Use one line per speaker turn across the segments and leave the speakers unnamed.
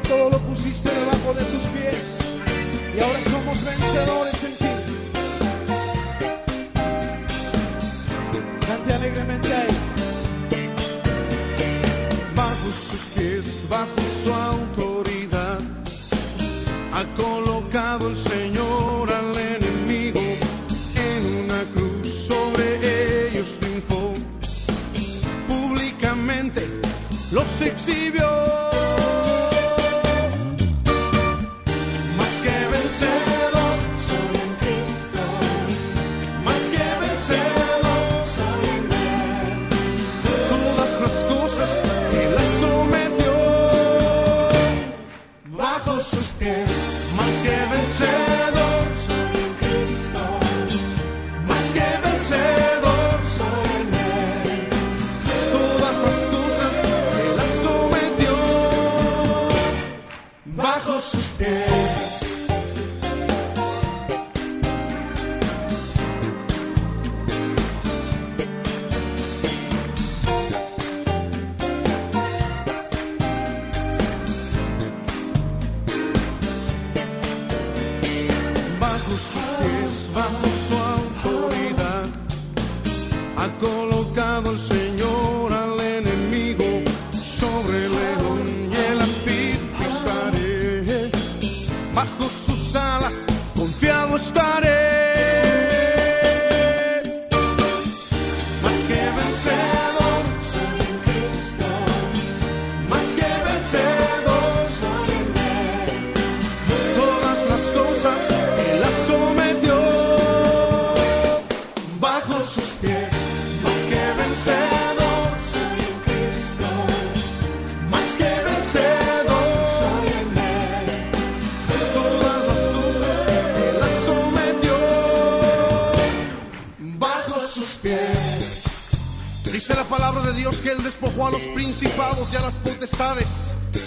todo lo pusiste debajo de tus pies. Y ahora somos vencedores en ti. Cante alegremente a.
Bajo sus pies, bajo su autoridad, ha colocado el Señor al enemigo en una cruz. Sobre ellos triunfó, públicamente los exhibió. Bajo bajo sus pies, bajo su autoridad, ha colocado el Señor al enemigo sobre el león y el aspid pisaré. Bajo sus alas, confiado estaré. Pies. Dice la palabra de Dios que Él despojó a los principados y a las potestades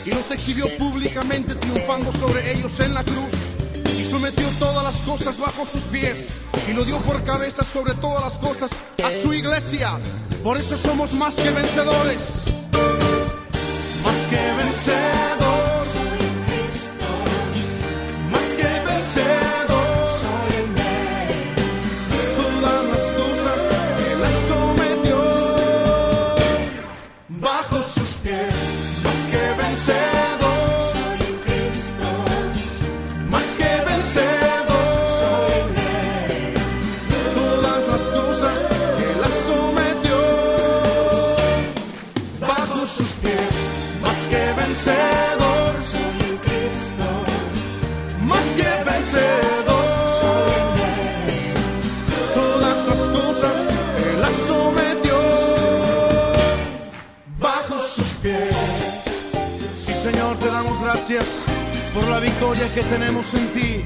y los exhibió públicamente triunfando sobre ellos en la cruz y sometió todas las cosas bajo sus pies y lo dio por cabeza sobre todas las cosas a su iglesia. Por eso somos más que vencedores. Más que vencedor, más que vencedor,
Soy en Cristo,
más que vencedor.
soy en Él.
Todas las cosas Él las sometió bajo sus pies. Sí, Señor, te damos gracias por la victoria que tenemos en ti.